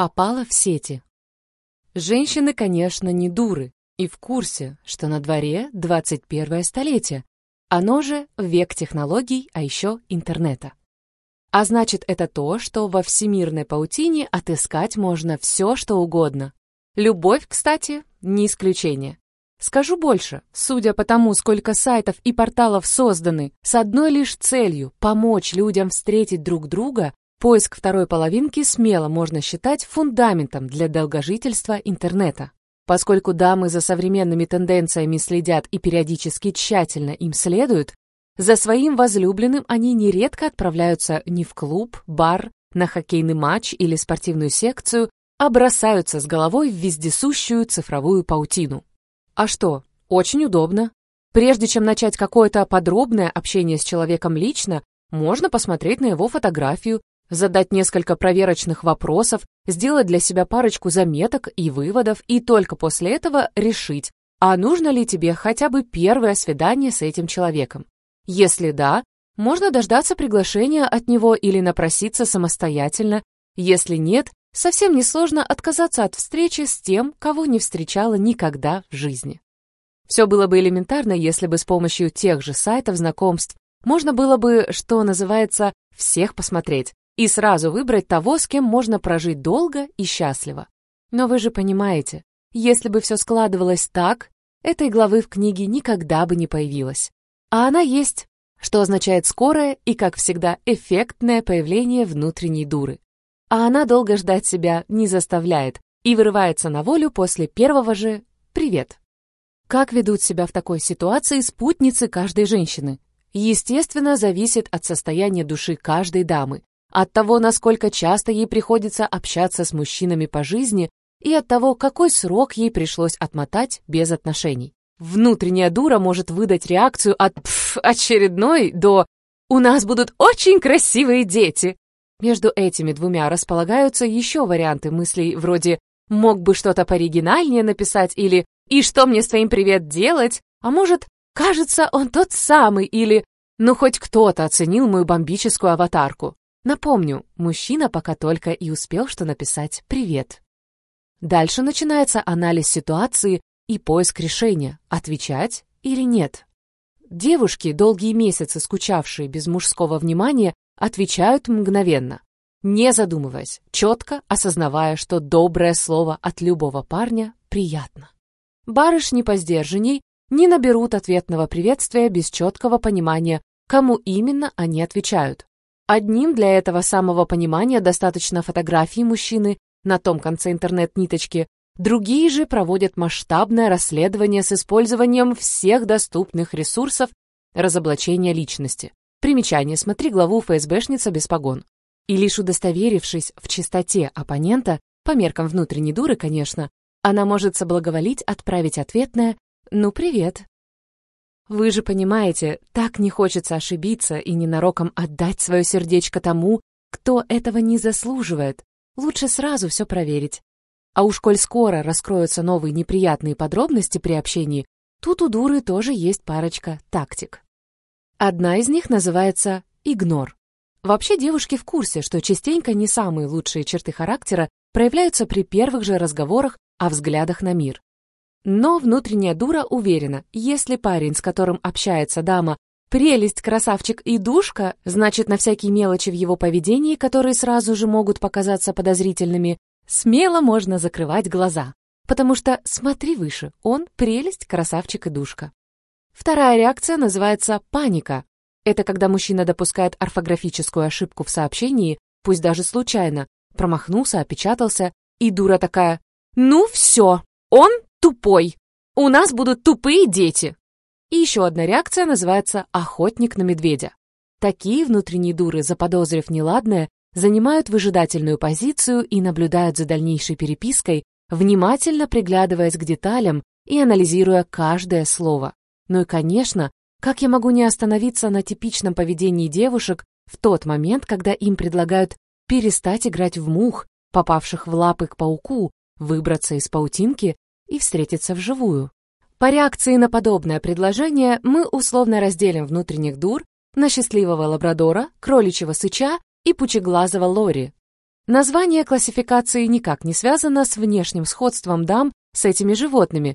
Попала в сети. Женщины, конечно, не дуры и в курсе, что на дворе 21 столетие, оно же век технологий, а еще интернета. А значит, это то, что во всемирной паутине отыскать можно все, что угодно. Любовь, кстати, не исключение. Скажу больше, судя по тому, сколько сайтов и порталов созданы с одной лишь целью помочь людям встретить друг друга, Поиск второй половинки смело можно считать фундаментом для долгожительства интернета. Поскольку дамы за современными тенденциями следят и периодически тщательно им следуют, за своим возлюбленным они нередко отправляются не в клуб, бар, на хоккейный матч или спортивную секцию, а бросаются с головой в вездесущую цифровую паутину. А что, очень удобно. Прежде чем начать какое-то подробное общение с человеком лично, можно посмотреть на его фотографию, задать несколько проверочных вопросов, сделать для себя парочку заметок и выводов, и только после этого решить, а нужно ли тебе хотя бы первое свидание с этим человеком. Если да, можно дождаться приглашения от него или напроситься самостоятельно. Если нет, совсем несложно отказаться от встречи с тем, кого не встречала никогда в жизни. Все было бы элементарно, если бы с помощью тех же сайтов знакомств можно было бы, что называется, всех посмотреть и сразу выбрать того, с кем можно прожить долго и счастливо. Но вы же понимаете, если бы все складывалось так, этой главы в книге никогда бы не появилось. А она есть, что означает скорое и, как всегда, эффектное появление внутренней дуры. А она долго ждать себя не заставляет и вырывается на волю после первого же «привет». Как ведут себя в такой ситуации спутницы каждой женщины? Естественно, зависит от состояния души каждой дамы от того, насколько часто ей приходится общаться с мужчинами по жизни и от того, какой срок ей пришлось отмотать без отношений. Внутренняя дура может выдать реакцию от «пф, очередной» до «у нас будут очень красивые дети». Между этими двумя располагаются еще варианты мыслей вроде «мог бы что-то пооригинальнее написать» или «и что мне с твоим привет делать?» А может, кажется, он тот самый или «ну хоть кто-то оценил мою бомбическую аватарку». Напомню, мужчина пока только и успел что написать «привет». Дальше начинается анализ ситуации и поиск решения, отвечать или нет. Девушки, долгие месяцы скучавшие без мужского внимания, отвечают мгновенно, не задумываясь, четко осознавая, что доброе слово от любого парня приятно. Барышни по сдержанней не наберут ответного приветствия без четкого понимания, кому именно они отвечают. Одним для этого самого понимания достаточно фотографии мужчины на том конце интернет-ниточки, другие же проводят масштабное расследование с использованием всех доступных ресурсов разоблачения личности. Примечание, смотри главу ФСБшница без погон. И лишь удостоверившись в чистоте оппонента, по меркам внутренней дуры, конечно, она может соблаговолить отправить ответное «Ну, привет, вы же понимаете, так не хочется ошибиться и ненароком отдать свое сердечко тому, кто этого не заслуживает. Лучше сразу все проверить. А уж коль скоро раскроются новые неприятные подробности при общении, тут у дуры тоже есть парочка тактик. Одна из них называется игнор. Вообще девушки в курсе, что частенько не самые лучшие черты характера проявляются при первых же разговорах о взглядах на мир. Но внутренняя дура уверена, если парень, с которым общается дама, прелесть, красавчик и душка, значит, на всякие мелочи в его поведении, которые сразу же могут показаться подозрительными, смело можно закрывать глаза. Потому что смотри выше, он прелесть, красавчик и душка. Вторая реакция называется паника. Это когда мужчина допускает орфографическую ошибку в сообщении, пусть даже случайно, промахнулся, опечатался, и дура такая «Ну все, он тупой. У нас будут тупые дети. И еще одна реакция называется «охотник на медведя». Такие внутренние дуры, заподозрив неладное, занимают выжидательную позицию и наблюдают за дальнейшей перепиской, внимательно приглядываясь к деталям и анализируя каждое слово. Ну и, конечно, как я могу не остановиться на типичном поведении девушек в тот момент, когда им предлагают перестать играть в мух, попавших в лапы к пауку, выбраться из паутинки и встретиться вживую. По реакции на подобное предложение мы условно разделим внутренних дур на счастливого лабрадора, кроличьего сыча и пучеглазого лори. Название классификации никак не связано с внешним сходством дам с этими животными,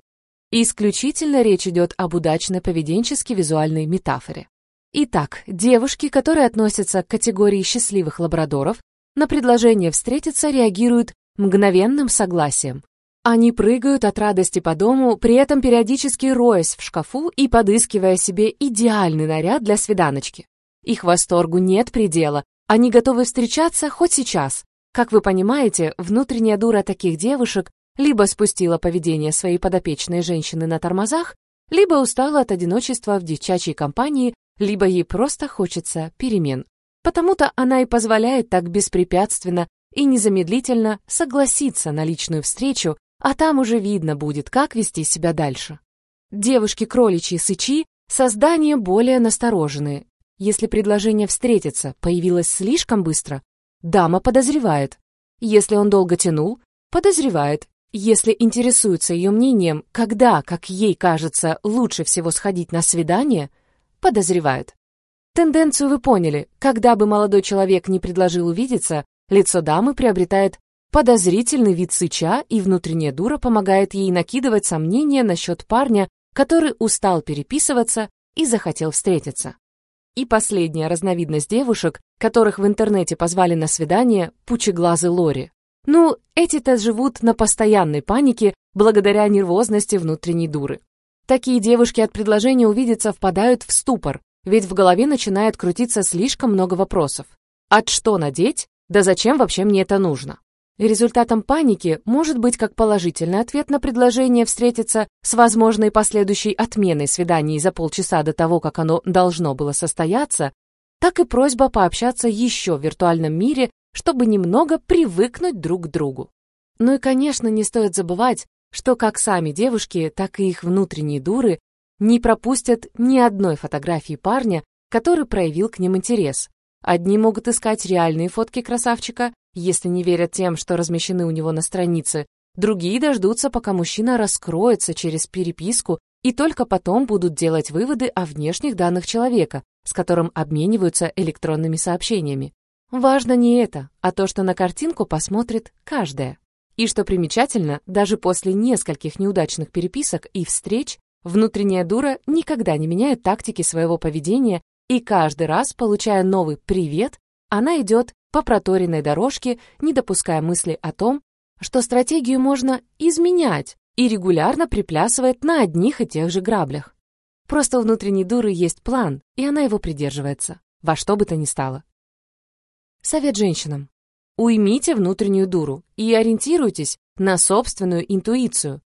и исключительно речь идет об удачной поведенчески-визуальной метафоре. Итак, девушки, которые относятся к категории счастливых лабрадоров, на предложение встретиться реагируют мгновенным согласием. Они прыгают от радости по дому, при этом периодически роясь в шкафу и подыскивая себе идеальный наряд для свиданочки. Их восторгу нет предела, они готовы встречаться хоть сейчас. Как вы понимаете, внутренняя дура таких девушек либо спустила поведение своей подопечной женщины на тормозах, либо устала от одиночества в девчачьей компании, либо ей просто хочется перемен. Потому-то она и позволяет так беспрепятственно и незамедлительно согласиться на личную встречу, а там уже видно будет, как вести себя дальше. Девушки-кроличьи сычи — создания более настороженные. Если предложение встретиться появилось слишком быстро, дама подозревает. Если он долго тянул, подозревает. Если интересуется ее мнением, когда, как ей кажется, лучше всего сходить на свидание, подозревает. Тенденцию вы поняли. Когда бы молодой человек не предложил увидеться, лицо дамы приобретает подозрительный вид сыча, и внутренняя дура помогает ей накидывать сомнения насчет парня, который устал переписываться и захотел встретиться. И последняя разновидность девушек, которых в интернете позвали на свидание, пучеглазы Лори. Ну, эти-то живут на постоянной панике благодаря нервозности внутренней дуры. Такие девушки от предложения увидеться впадают в ступор, ведь в голове начинает крутиться слишком много вопросов. От что надеть? Да зачем вообще мне это нужно? Результатом паники может быть как положительный ответ на предложение встретиться с возможной последующей отменой свиданий за полчаса до того, как оно должно было состояться, так и просьба пообщаться еще в виртуальном мире чтобы немного привыкнуть друг к другу. Ну и, конечно, не стоит забывать, что как сами девушки, так и их внутренние дуры не пропустят ни одной фотографии парня, который проявил к ним интерес. Одни могут искать реальные фотки красавчика, если не верят тем, что размещены у него на странице, другие дождутся, пока мужчина раскроется через переписку и только потом будут делать выводы о внешних данных человека, с которым обмениваются электронными сообщениями. Важно не это, а то, что на картинку посмотрит каждая. И что примечательно, даже после нескольких неудачных переписок и встреч, внутренняя дура никогда не меняет тактики своего поведения, и каждый раз, получая новый «привет», она идет по проторенной дорожке, не допуская мысли о том, что стратегию можно изменять и регулярно приплясывает на одних и тех же граблях. Просто у внутренней дуры есть план, и она его придерживается, во что бы то ни стало. Совет женщинам. Уймите внутреннюю дуру и ориентируйтесь на собственную интуицию.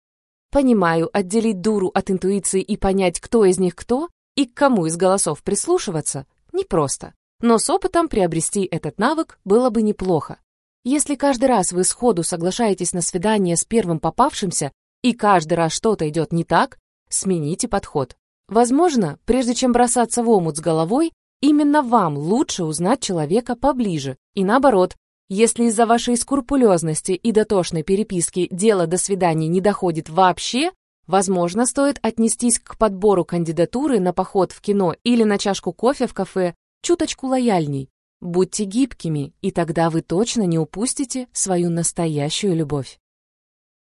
Понимаю, отделить дуру от интуиции и понять, кто из них кто и к кому из голосов прислушиваться, непросто. Но с опытом приобрести этот навык было бы неплохо. Если каждый раз вы сходу соглашаетесь на свидание с первым попавшимся и каждый раз что-то идет не так, смените подход. Возможно, прежде чем бросаться в омут с головой, Именно вам лучше узнать человека поближе. И наоборот, если из-за вашей скрупулезности и дотошной переписки дело до свидания не доходит вообще, возможно, стоит отнестись к подбору кандидатуры на поход в кино или на чашку кофе в кафе чуточку лояльней. Будьте гибкими, и тогда вы точно не упустите свою настоящую любовь.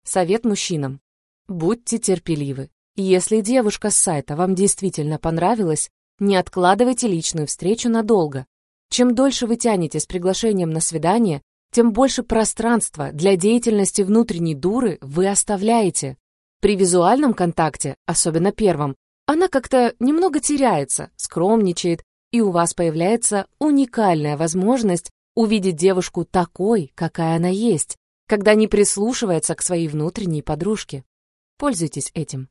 Совет мужчинам. Будьте терпеливы. Если девушка с сайта вам действительно понравилась, не откладывайте личную встречу надолго. Чем дольше вы тянете с приглашением на свидание, тем больше пространства для деятельности внутренней дуры вы оставляете. При визуальном контакте, особенно первом, она как-то немного теряется, скромничает, и у вас появляется уникальная возможность увидеть девушку такой, какая она есть, когда не прислушивается к своей внутренней подружке. Пользуйтесь этим.